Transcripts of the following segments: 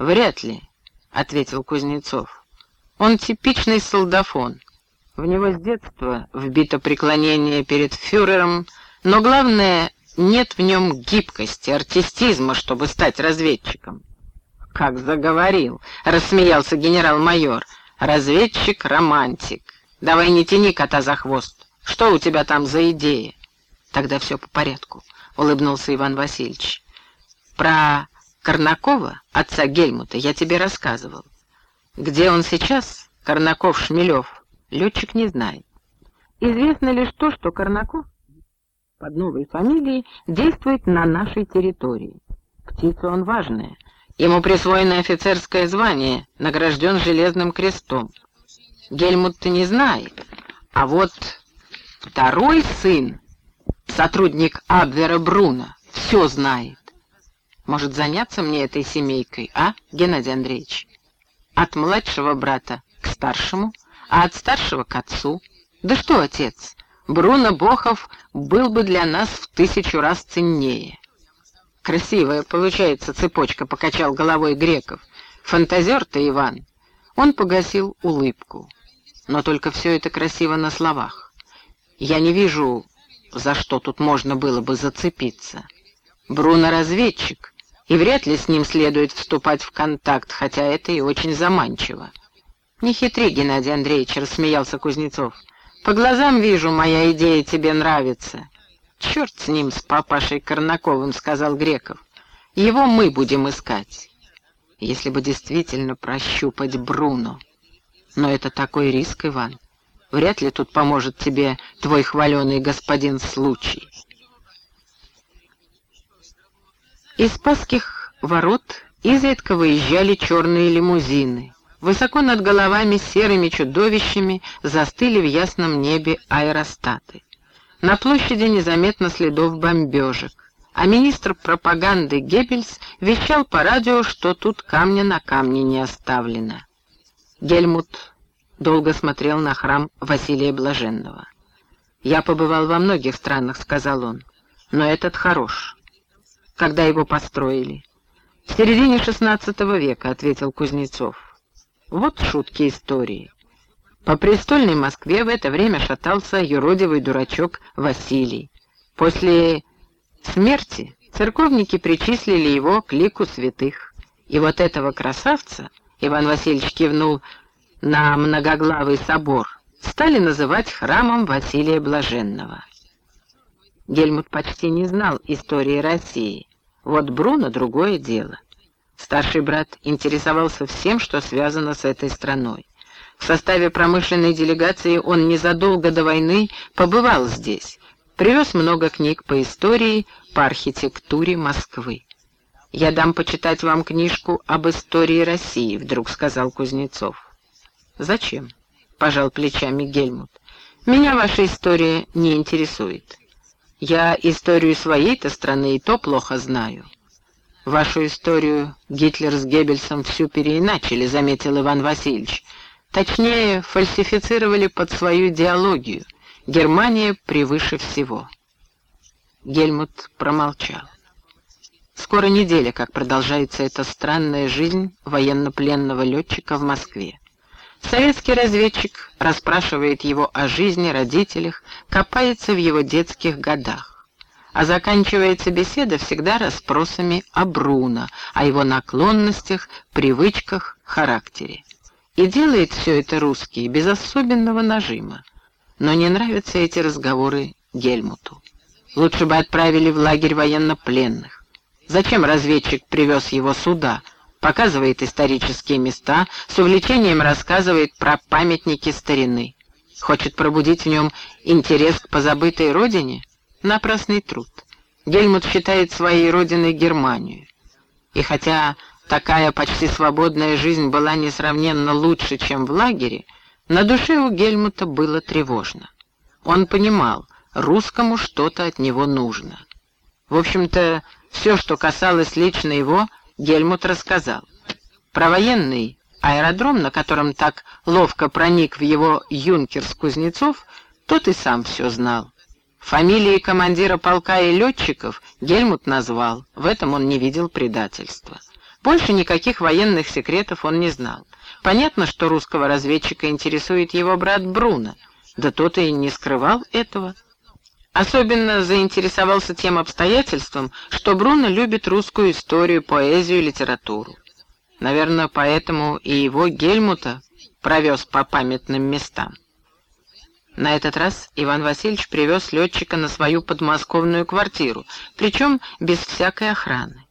«Вряд ли», — ответил Кузнецов. «Он типичный солдафон. В него с детства вбито преклонение перед фюрером, но главное, нет в нем гибкости, артистизма, чтобы стать разведчиком». «Как заговорил!» — рассмеялся генерал-майор. «Разведчик-романтик. Давай не тяни кота за хвост. Что у тебя там за идеи?» «Тогда все по порядку», — улыбнулся Иван Васильевич. «Про Корнакова, отца Гельмута, я тебе рассказывал. Где он сейчас, Корнаков-Шмелев, летчик не знает. Известно лишь то, что Корнаков под новой фамилией действует на нашей территории. Птица он важная. Ему присвоено офицерское звание, награжден железным крестом. Гельмут-то не знает. А вот второй сын, сотрудник Абвера Бруна, все знает. Может, заняться мне этой семейкой, а, Геннадий Андреевич? От младшего брата к старшему, а от старшего к отцу. Да что, отец, Бруно Бохов был бы для нас в тысячу раз ценнее. Красивая получается цепочка, покачал головой Греков. Фантазер ты, Иван. Он погасил улыбку. Но только все это красиво на словах. Я не вижу, за что тут можно было бы зацепиться. Бруно разведчик, и вряд ли с ним следует вступать в контакт, хотя это и очень заманчиво. «Не хитри, Геннадий Андреевич», — рассмеялся Кузнецов. «По глазам вижу, моя идея тебе нравится». «Черт с ним, с папашей Корнаковым», — сказал Греков. «Его мы будем искать». Если бы действительно прощупать Бруно. Но это такой риск, Иван. Вряд ли тут поможет тебе твой хваленый господин случай. Из Спасских ворот изредка выезжали черные лимузины. Высоко над головами серыми чудовищами застыли в ясном небе аэростаты. На площади незаметно следов бомбежек, а министр пропаганды Геббельс вещал по радио, что тут камня на камне не оставлено. Гельмут долго смотрел на храм Василия Блаженного. «Я побывал во многих странах», — сказал он, — «но этот хорош когда его построили?» «В середине XVI века», — ответил Кузнецов. «Вот шутки истории». По престольной Москве в это время шатался юродивый дурачок Василий. После смерти церковники причислили его к лику святых. И вот этого красавца, Иван Васильевич кивнул на многоглавый собор, стали называть храмом Василия Блаженного. Гельмут почти не знал истории России, вот Бруно — другое дело. Старший брат интересовался всем, что связано с этой страной. В составе промышленной делегации он незадолго до войны побывал здесь, привез много книг по истории, по архитектуре Москвы. «Я дам почитать вам книжку об истории России», — вдруг сказал Кузнецов. «Зачем?» — пожал плечами Гельмут. «Меня ваша история не интересует. Я историю своей-то страны и то плохо знаю. Вашу историю Гитлер с Геббельсом всю переиначили, заметил Иван Васильевич. Точнее, фальсифицировали под свою идеологию. Германия превыше всего. Гельмут промолчал. Скоро неделя, как продолжается эта странная жизнь военнопленного летчика в Москве. Советский разведчик расспрашивает его о жизни, родителях, копается в его детских годах. А заканчивается беседа всегда расспросами о Бруно, о его наклонностях, привычках, характере. И делает все это русский без особенного нажима. Но не нравятся эти разговоры Гельмуту. Лучше бы отправили в лагерь военнопленных. Зачем разведчик привез его сюда, показывает исторические места, с увлечением рассказывает про памятники старины. Хочет пробудить в нем интерес к позабытой родине? Напрасный труд. Гельмут считает своей родиной Германию. И хотя такая почти свободная жизнь была несравненно лучше, чем в лагере, на душе у Гельмута было тревожно. Он понимал, русскому что-то от него нужно. В общем-то, все, что касалось лично его, Гельмут рассказал. Про военный аэродром, на котором так ловко проник в его юнкерс Кузнецов, тот и сам все знал. Фамилии командира полка и летчиков Гельмут назвал, в этом он не видел предательства. Больше никаких военных секретов он не знал. Понятно, что русского разведчика интересует его брат Бруно, да тот и не скрывал этого. Особенно заинтересовался тем обстоятельством, что Бруно любит русскую историю, поэзию и литературу. Наверное, поэтому и его Гельмута провез по памятным местам. На этот раз Иван Васильевич привез летчика на свою подмосковную квартиру, причем без всякой охраны.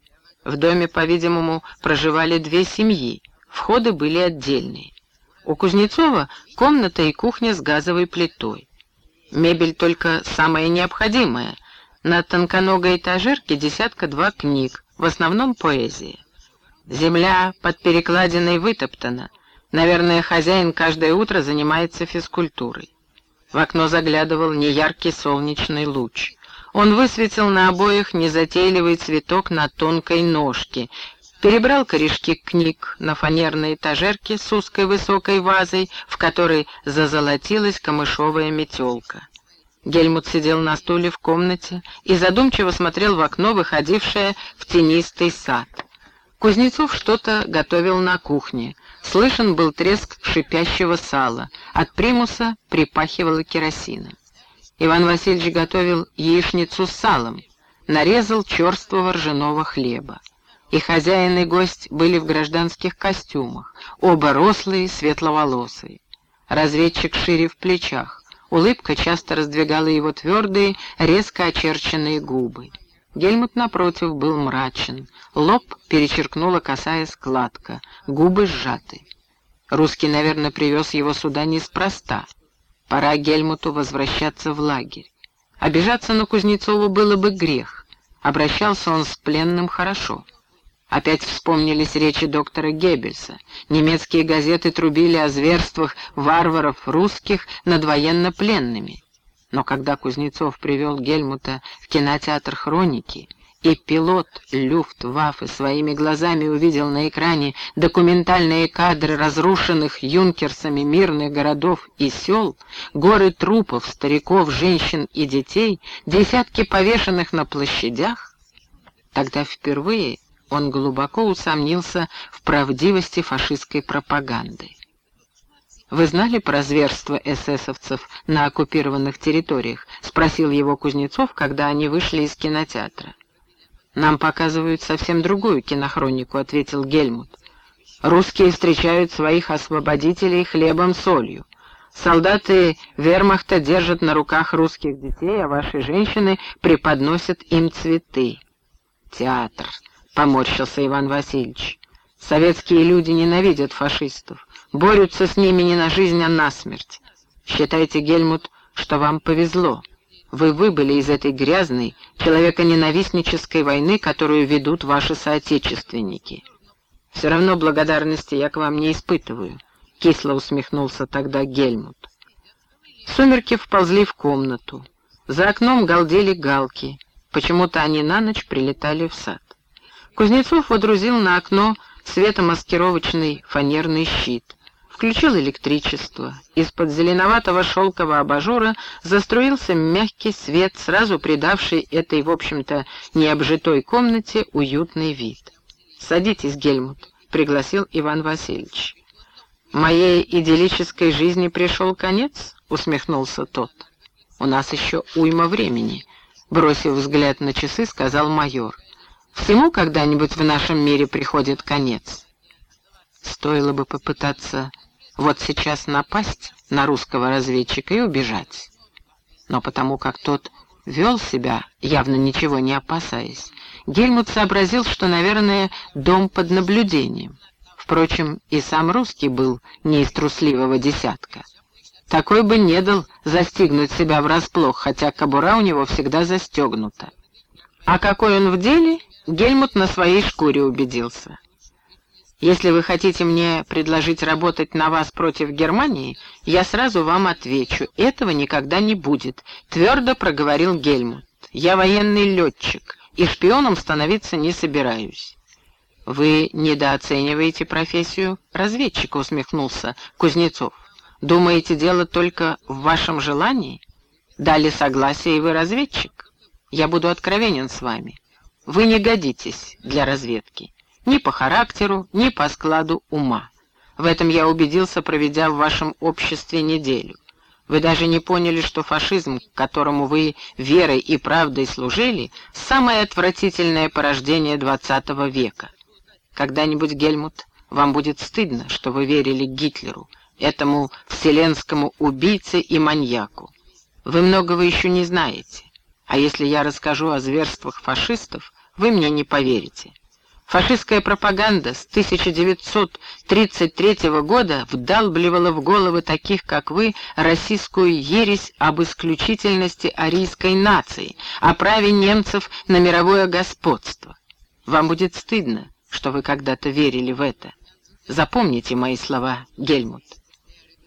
В доме, по-видимому, проживали две семьи, входы были отдельные. У Кузнецова комната и кухня с газовой плитой. Мебель только самая необходимая. На тонконогой этажерке десятка-два книг, в основном поэзия. Земля под перекладиной вытоптана. Наверное, хозяин каждое утро занимается физкультурой. В окно заглядывал неяркий солнечный луч. Он высветил на обоих незатейливый цветок на тонкой ножке, перебрал корешки книг на фанерной этажерке с узкой высокой вазой, в которой зазолотилась камышовая метелка. Гельмут сидел на стуле в комнате и задумчиво смотрел в окно, выходившее в тенистый сад. Кузнецов что-то готовил на кухне. Слышен был треск шипящего сала. От примуса припахивало керосином. Иван Васильевич готовил яичницу с салом, нарезал черствого ржаного хлеба. И хозяин и гость были в гражданских костюмах, оба рослые, светловолосые. Разведчик шире в плечах, улыбка часто раздвигала его твердые, резко очерченные губы. Гельмут, напротив, был мрачен, лоб перечеркнула косая складка, губы сжаты. Русский, наверное, привез его сюда неспроста. Пора Гельмуту возвращаться в лагерь. Обижаться на Кузнецова было бы грех. Обращался он с пленным хорошо. Опять вспомнились речи доктора Геббельса. Немецкие газеты трубили о зверствах варваров русских над военнопленными. Но когда Кузнецов привел Гельмута в кинотеатр «Хроники», и пилот Люфтваффе своими глазами увидел на экране документальные кадры разрушенных юнкерсами мирных городов и сел, горы трупов, стариков, женщин и детей, десятки повешенных на площадях, тогда впервые он глубоко усомнился в правдивости фашистской пропаганды. «Вы знали про зверство эсэсовцев на оккупированных территориях?» — спросил его Кузнецов, когда они вышли из кинотеатра. «Нам показывают совсем другую кинохронику», — ответил Гельмут. «Русские встречают своих освободителей хлебом-солью. Солдаты вермахта держат на руках русских детей, а ваши женщины преподносят им цветы». «Театр», поморщился Иван Васильевич. Советские люди ненавидят фашистов, борются с ними не на жизнь, а на смерть. Считайте, Гельмут, что вам повезло. Вы выбыли из этой грязной, человеконенавистнической войны, которую ведут ваши соотечественники. Все равно благодарности я к вам не испытываю, — кисло усмехнулся тогда Гельмут. Сумерки вползли в комнату. За окном галдели галки. Почему-то они на ночь прилетали в сад. Кузнецов водрузил на окно светомаскировочный фанерный щит. Включил электричество. Из-под зеленоватого шелкового абажура заструился мягкий свет, сразу придавший этой, в общем-то, необжитой комнате уютный вид. «Садитесь, Гельмут», — пригласил Иван Васильевич. «Моей идиллической жизни пришел конец?» — усмехнулся тот. «У нас еще уйма времени», — бросив взгляд на часы, сказал майор. Всему когда-нибудь в нашем мире приходит конец. Стоило бы попытаться вот сейчас напасть на русского разведчика и убежать. Но потому как тот вел себя, явно ничего не опасаясь, Гельмут сообразил, что, наверное, дом под наблюдением. Впрочем, и сам русский был не из трусливого десятка. Такой бы не дал застигнуть себя врасплох, хотя кобура у него всегда застегнута. А какой он в деле, Гельмут на своей шкуре убедился. Если вы хотите мне предложить работать на вас против Германии, я сразу вам отвечу, этого никогда не будет, твердо проговорил Гельмут. Я военный летчик, и шпионом становиться не собираюсь. Вы недооцениваете профессию разведчика, усмехнулся Кузнецов. Думаете, дело только в вашем желании? Дали согласие, и вы разведчик. Я буду откровенен с вами. Вы не годитесь для разведки. ни по характеру, ни по складу ума. В этом я убедился, проведя в вашем обществе неделю. Вы даже не поняли, что фашизм, которому вы верой и правдой служили, самое отвратительное порождение XX века. Когда-нибудь, Гельмут, вам будет стыдно, что вы верили Гитлеру, этому вселенскому убийце и маньяку. Вы многого еще не знаете. А если я расскажу о зверствах фашистов, вы мне не поверите. Фашистская пропаганда с 1933 года вдалбливала в головы таких, как вы, российскую ересь об исключительности арийской нации, о праве немцев на мировое господство. Вам будет стыдно, что вы когда-то верили в это. Запомните мои слова, Гельмут.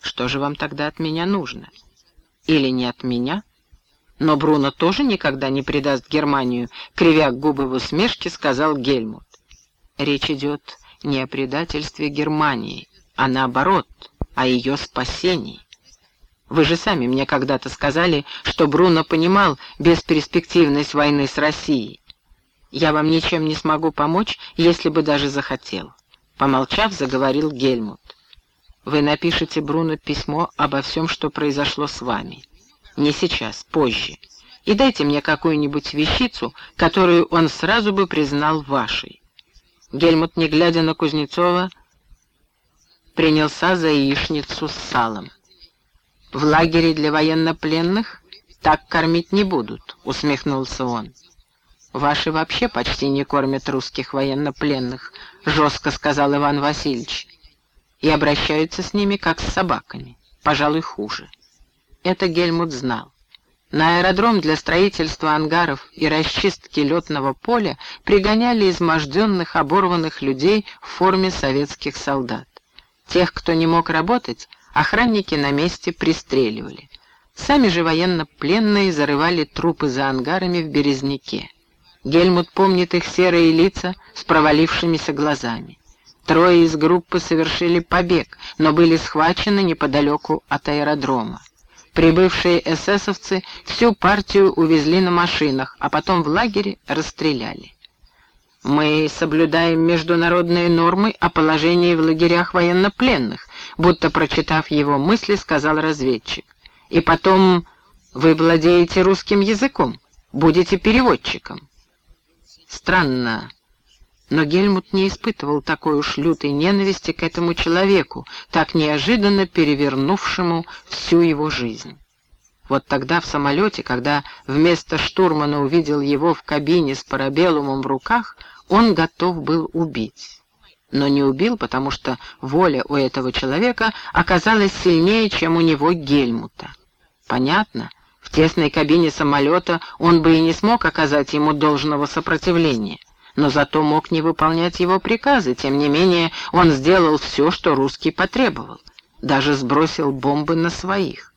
Что же вам тогда от меня нужно? Или не от меня? Но Бруно тоже никогда не предаст Германию, кривя губы в усмешке, сказал Гельмут. Речь идет не о предательстве Германии, а наоборот, о ее спасении. Вы же сами мне когда-то сказали, что Бруно понимал бесперспективность войны с Россией. Я вам ничем не смогу помочь, если бы даже захотел. Помолчав, заговорил Гельмут. Вы напишите Бруно письмо обо всем, что произошло с вами. Не сейчас, позже. И дайте мне какую-нибудь вещицу, которую он сразу бы признал вашей. Гельмут, не глядя на Кузнецова, принялся за яичницу с салом. «В лагере для военнопленных так кормить не будут», — усмехнулся он. «Ваши вообще почти не кормят русских военнопленных», — жестко сказал Иван Васильевич. «И обращаются с ними, как с собаками, пожалуй, хуже». Это Гельмут знал. На аэродром для строительства ангаров и расчистки летного поля пригоняли изможденных, оборванных людей в форме советских солдат. Тех, кто не мог работать, охранники на месте пристреливали. Сами же военнопленные зарывали трупы за ангарами в Березняке. Гельмут помнит их серые лица с провалившимися глазами. Трое из группы совершили побег, но были схвачены неподалеку от аэродрома. Прибывшие эсэсовцы всю партию увезли на машинах, а потом в лагере расстреляли. «Мы соблюдаем международные нормы о положении в лагерях военнопленных», будто прочитав его мысли, сказал разведчик. «И потом вы владеете русским языком, будете переводчиком». Странно, но Гельмут не испытывал такой уж лютой ненависти к этому человеку, так неожиданно перевернувшему всю его жизнь. Вот тогда в самолете, когда вместо штурмана увидел его в кабине с парабеллумом в руках, он готов был убить. Но не убил, потому что воля у этого человека оказалась сильнее, чем у него Гельмута. Понятно, в тесной кабине самолета он бы и не смог оказать ему должного сопротивления но зато мог не выполнять его приказы. Тем не менее, он сделал все, что русский потребовал. Даже сбросил бомбы на своих.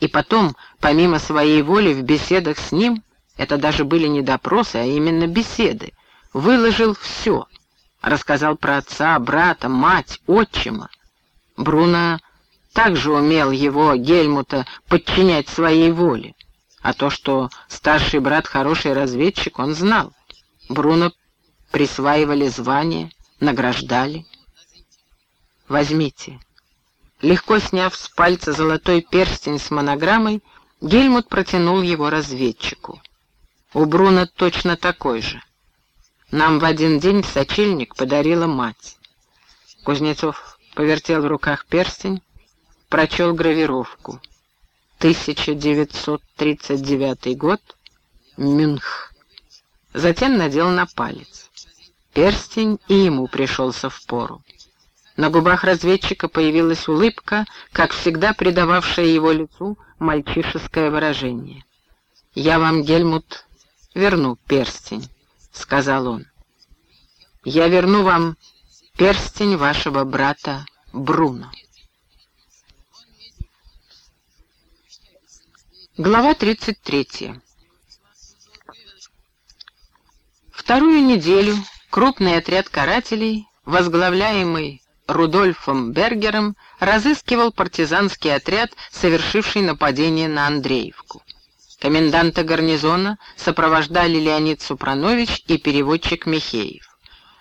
И потом, помимо своей воли, в беседах с ним, это даже были не допросы, а именно беседы, выложил все. Рассказал про отца, брата, мать, отчима. Бруно также умел его, Гельмута, подчинять своей воле. А то, что старший брат хороший разведчик, он знал. Бруно присваивали звания, награждали. Возьмите. Легко сняв с пальца золотой перстень с монограммой, Гельмут протянул его разведчику. У Бруно точно такой же. Нам в один день сочельник подарила мать. Кузнецов повертел в руках перстень, прочел гравировку. 1939 год, Мюнх. Затем надел на палец. Перстень и ему пришелся в пору. На губах разведчика появилась улыбка, как всегда придававшая его лицу мальчишеское выражение. «Я вам, Гельмут, верну перстень», — сказал он. «Я верну вам перстень вашего брата Бруно». Глава 33. Вторую неделю Крупный отряд карателей, возглавляемый Рудольфом Бергером, разыскивал партизанский отряд, совершивший нападение на Андреевку. Коменданта гарнизона сопровождали Леонид Супранович и переводчик Михеев.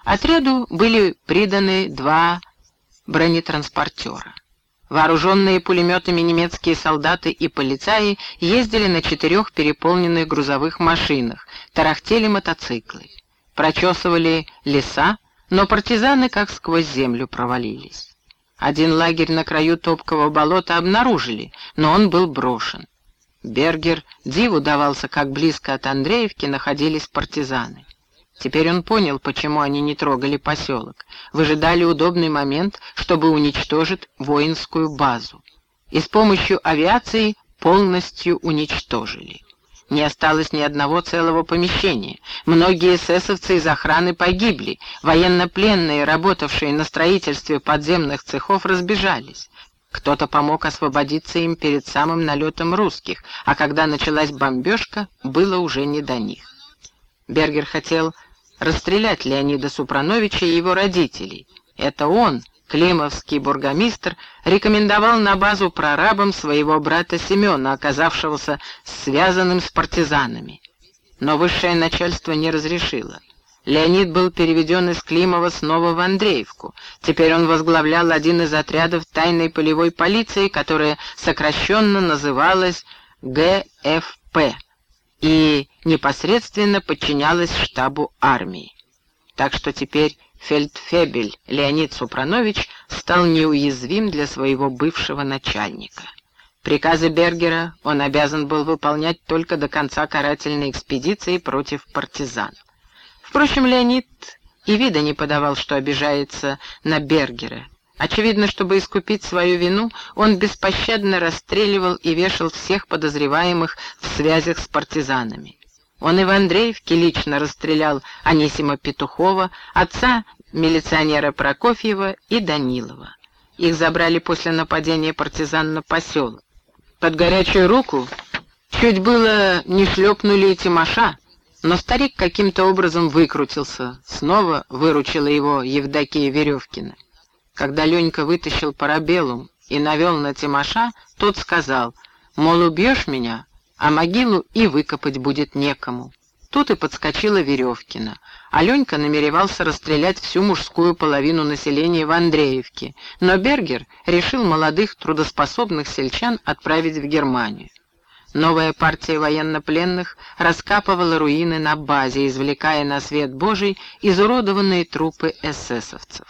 Отряду были приданы два бронетранспортера. Вооруженные пулеметами немецкие солдаты и полицаи ездили на четырех переполненных грузовых машинах, тарахтели мотоциклы. Прочесывали леса, но партизаны как сквозь землю провалились. Один лагерь на краю топкого болота обнаружили, но он был брошен. Бергер диву давался, как близко от Андреевки находились партизаны. Теперь он понял, почему они не трогали поселок. Выжидали удобный момент, чтобы уничтожить воинскую базу. И с помощью авиации полностью уничтожили. Не осталось ни одного целого помещения. Многие эсэсовцы из охраны погибли. Военнопленные, работавшие на строительстве подземных цехов, разбежались. Кто-то помог освободиться им перед самым налетом русских, а когда началась бомбежка, было уже не до них. Бергер хотел расстрелять Леонида Супрановича и его родителей. Это он, климовский бургомистр, рекомендовал на базу прорабам своего брата Семена, оказавшегося связанным с партизанами. Но высшее начальство не разрешило. Леонид был переведен из Климова снова в Андреевку. Теперь он возглавлял один из отрядов тайной полевой полиции, которая сокращенно называлась ГФП и непосредственно подчинялась штабу армии. Так что теперь фельдфебель Леонид Супранович стал неуязвим для своего бывшего начальника. Приказы Бергера он обязан был выполнять только до конца карательной экспедиции против партизан. Впрочем, Леонид и вида не подавал, что обижается на Бергера, Очевидно, чтобы искупить свою вину, он беспощадно расстреливал и вешал всех подозреваемых в связях с партизанами. Он и в Андреевке лично расстрелял Анисима Петухова, отца милиционера Прокофьева и Данилова. Их забрали после нападения партизан на поселок. Под горячую руку чуть было не шлепнули и Тимоша, но старик каким-то образом выкрутился, снова выручила его Евдокия Веревкина. Когда Ленька вытащил парабеллум и навел на Тимоша, тот сказал, мол, убьешь меня, а могилу и выкопать будет некому. Тут и подскочила Веревкина. А Ленька намеревался расстрелять всю мужскую половину населения в Андреевке, но Бергер решил молодых трудоспособных сельчан отправить в Германию. Новая партия военнопленных раскапывала руины на базе, извлекая на свет Божий изуродованные трупы эсэсовцев.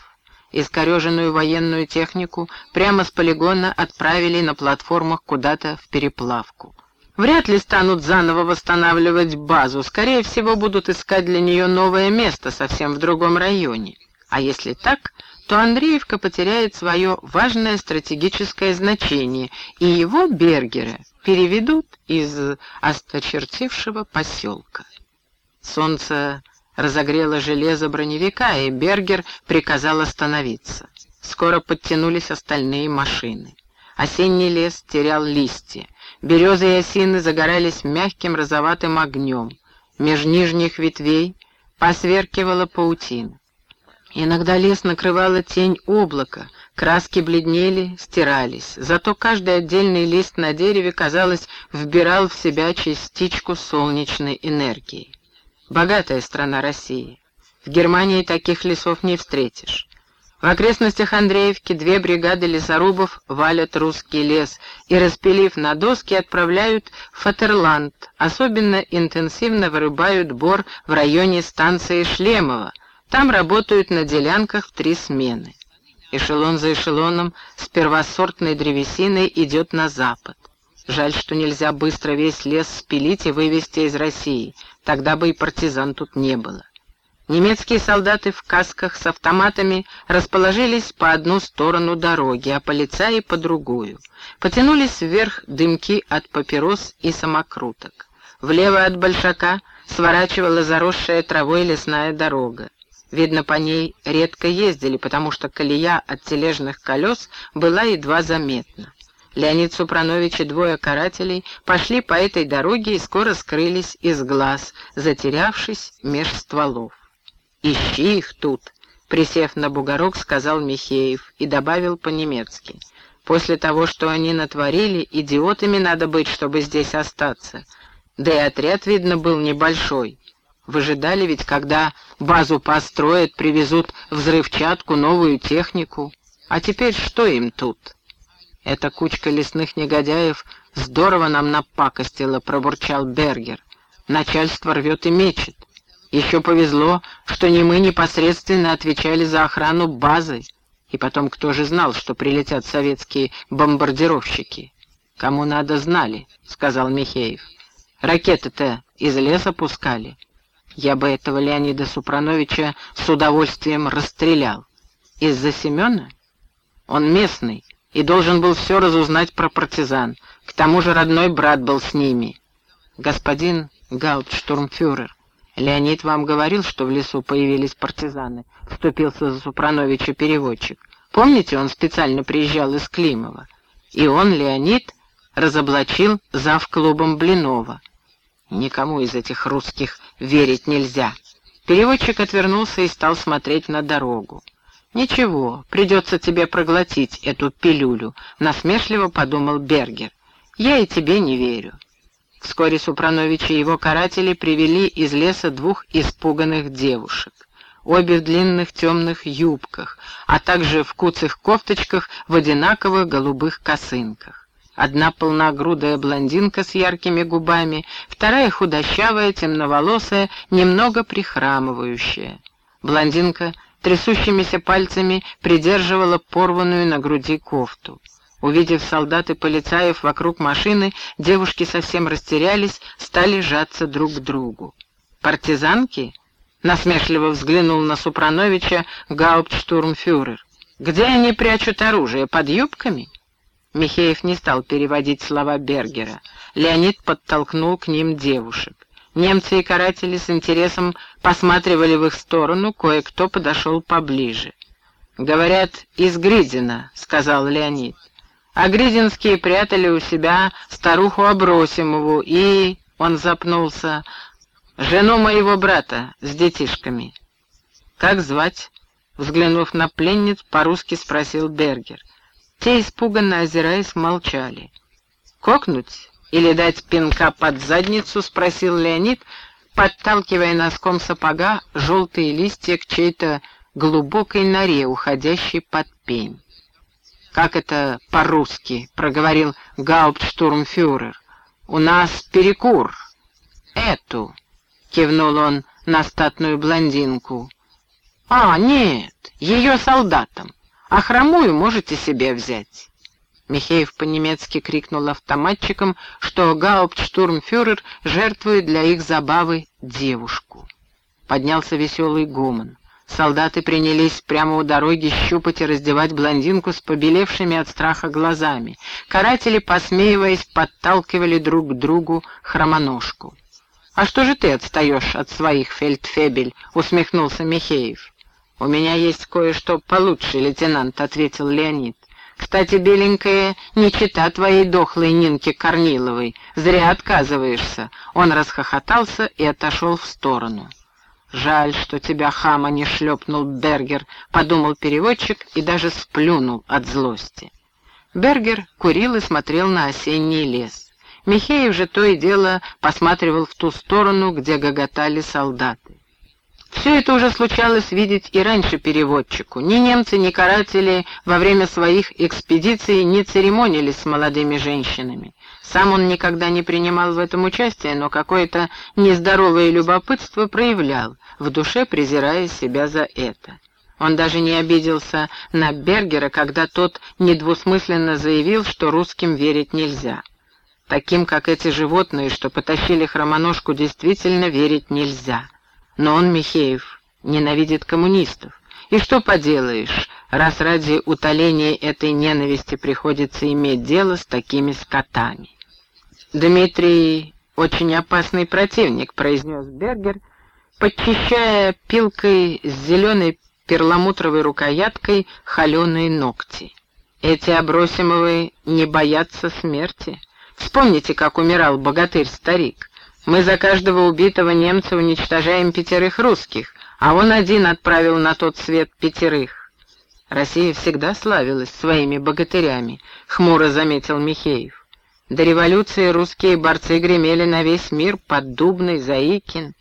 Искореженную военную технику прямо с полигона отправили на платформах куда-то в переплавку. Вряд ли станут заново восстанавливать базу, скорее всего будут искать для нее новое место совсем в другом районе. А если так, то Андреевка потеряет свое важное стратегическое значение, и его бергеры переведут из осточертевшего поселка. Солнце разогрело железо броневика, и Бергер приказал остановиться. Скоро подтянулись остальные машины. Осенний лес терял листья. Березы и осины загорались мягким розоватым огнем. Меж нижних ветвей посверкивала паутина. Иногда лес накрывала тень облака, краски бледнели, стирались. Зато каждый отдельный лист на дереве, казалось, вбирал в себя частичку солнечной энергии. Богатая страна России. В Германии таких лесов не встретишь. В окрестностях Андреевки две бригады лесорубов валят русский лес и, распилив на доски, отправляют в Фатерланд. Особенно интенсивно вырубают бор в районе станции Шлемово. Там работают на делянках в три смены. Эшелон за эшелоном с первосортной древесиной идет на запад. Жаль, что нельзя быстро весь лес спилить и вывезти из России. Тогда бы и партизан тут не было. Немецкие солдаты в касках с автоматами расположились по одну сторону дороги, а полицаи по другую. Потянулись вверх дымки от папирос и самокруток. Влево от большака сворачивала заросшая травой лесная дорога. Видно, по ней редко ездили, потому что колея от тележных колес была едва заметна. Леонид Супранович и двое карателей пошли по этой дороге и скоро скрылись из глаз, затерявшись меж стволов. «Ищи их тут», — присев на бугорок, сказал Михеев и добавил по-немецки. «После того, что они натворили, идиотами надо быть, чтобы здесь остаться. Да и отряд, видно, был небольшой. Выжидали ведь, когда базу построят, привезут взрывчатку, новую технику. А теперь что им тут? Эта кучка лесных негодяев здорово нам напакостила, пробурчал Бергер. Начальство рвет и мечет. Еще повезло, что не мы непосредственно отвечали за охрану базы. И потом, кто же знал, что прилетят советские бомбардировщики? Кому надо, знали, сказал Михеев. Ракеты-то из леса пускали. Я бы этого Леонида Супрановича с удовольствием расстрелял. Из-за Семена? Он местный и должен был все разузнать про партизан. К тому же родной брат был с ними. Господин Гауптштурмфюрер, Леонид вам говорил, что в лесу появились партизаны, вступился за Супрановича переводчик. Помните, он специально приезжал из Климова? И он, Леонид, разоблачил зав клубом Блинова. Никому из этих русских верить нельзя. Переводчик отвернулся и стал смотреть на дорогу. «Ничего, придется тебе проглотить эту пилюлю», — насмешливо подумал Бергер. «Я и тебе не верю». Вскоре Супранович и его каратели привели из леса двух испуганных девушек. Обе в длинных темных юбках, а также в куцых кофточках в одинаковых голубых косынках. Одна полногрудая блондинка с яркими губами, вторая худощавая, темноволосая, немного прихрамывающая. Блондинка трясущимися пальцами придерживала порванную на груди кофту. Увидев солдат и полицаев вокруг машины, девушки совсем растерялись, стали сжаться друг к другу. «Партизанки?» — насмешливо взглянул на Супрановича гауптштурмфюрер. «Где они прячут оружие? Под юбками?» Михеев не стал переводить слова Бергера. Леонид подтолкнул к ним девушек. Немцы и каратели с интересом посматривали в их сторону, кое-кто подошел поближе. «Говорят, из Гридина», — сказал Леонид. «А Гридинские прятали у себя старуху Абросимову и...» — он запнулся. «Жену моего брата с детишками». «Как звать?» — взглянув на пленниц, по-русски спросил Бергер. Те, испуганно озираясь, молчали. «Кокнуть или дать пинка под задницу?» — спросил Леонид, подталкивая носком сапога желтые листья к чьей-то глубокой норе, уходящей под пень. «Как это по-русски?» — проговорил гауптштурмфюрер. «У нас перекур». «Эту», — кивнул он на статную блондинку. «А, нет, ее солдатам а хромую можете себе взять». Михеев по-немецки крикнул автоматчикам, что гауптштурмфюрер жертвует для их забавы девушку. Поднялся веселый гомон. Солдаты принялись прямо у дороги щупать и раздевать блондинку с побелевшими от страха глазами. Каратели, посмеиваясь, подталкивали друг к другу хромоножку. «А что же ты отстаешь от своих, фельдфебель?» — усмехнулся Михеев. «У меня есть кое-что получше, лейтенант», — ответил Леонид. «Кстати, беленькая, не чита твоей дохлой Нинки Корниловой. Зря отказываешься». Он расхохотался и отошел в сторону. «Жаль, что тебя хама не шлепнул Бергер», — подумал переводчик и даже сплюнул от злости. Бергер курил и смотрел на осенний лес. Михеев же то и дело посматривал в ту сторону, где гоготали солдаты. Все это уже случалось видеть и раньше переводчику. Ни немцы, ни каратели во время своих экспедиций не церемонились с молодыми женщинами. Сам он никогда не принимал в этом участие, но какое-то нездоровое любопытство проявлял, в душе презирая себя за это. Он даже не обиделся на Бергера, когда тот недвусмысленно заявил, что русским верить нельзя. Таким, как эти животные, что потащили хромоножку, действительно верить нельзя. Но он, Михеев, ненавидит коммунистов. И что поделаешь, раз ради утоления этой ненависти приходится иметь дело с такими скотами. Дмитрий очень опасный противник, произнес Бергер, подчищая пилкой с зеленой перламутровой рукояткой холеные ногти. Эти Абросимовы не боятся смерти. Вспомните, как умирал богатырь-старик. Мы за каждого убитого немца уничтожаем пятерых русских, а он один отправил на тот свет пятерых. Россия всегда славилась своими богатырями, хмуро заметил Михеев. До революции русские борцы гремели на весь мир, Поддубный, Заикин —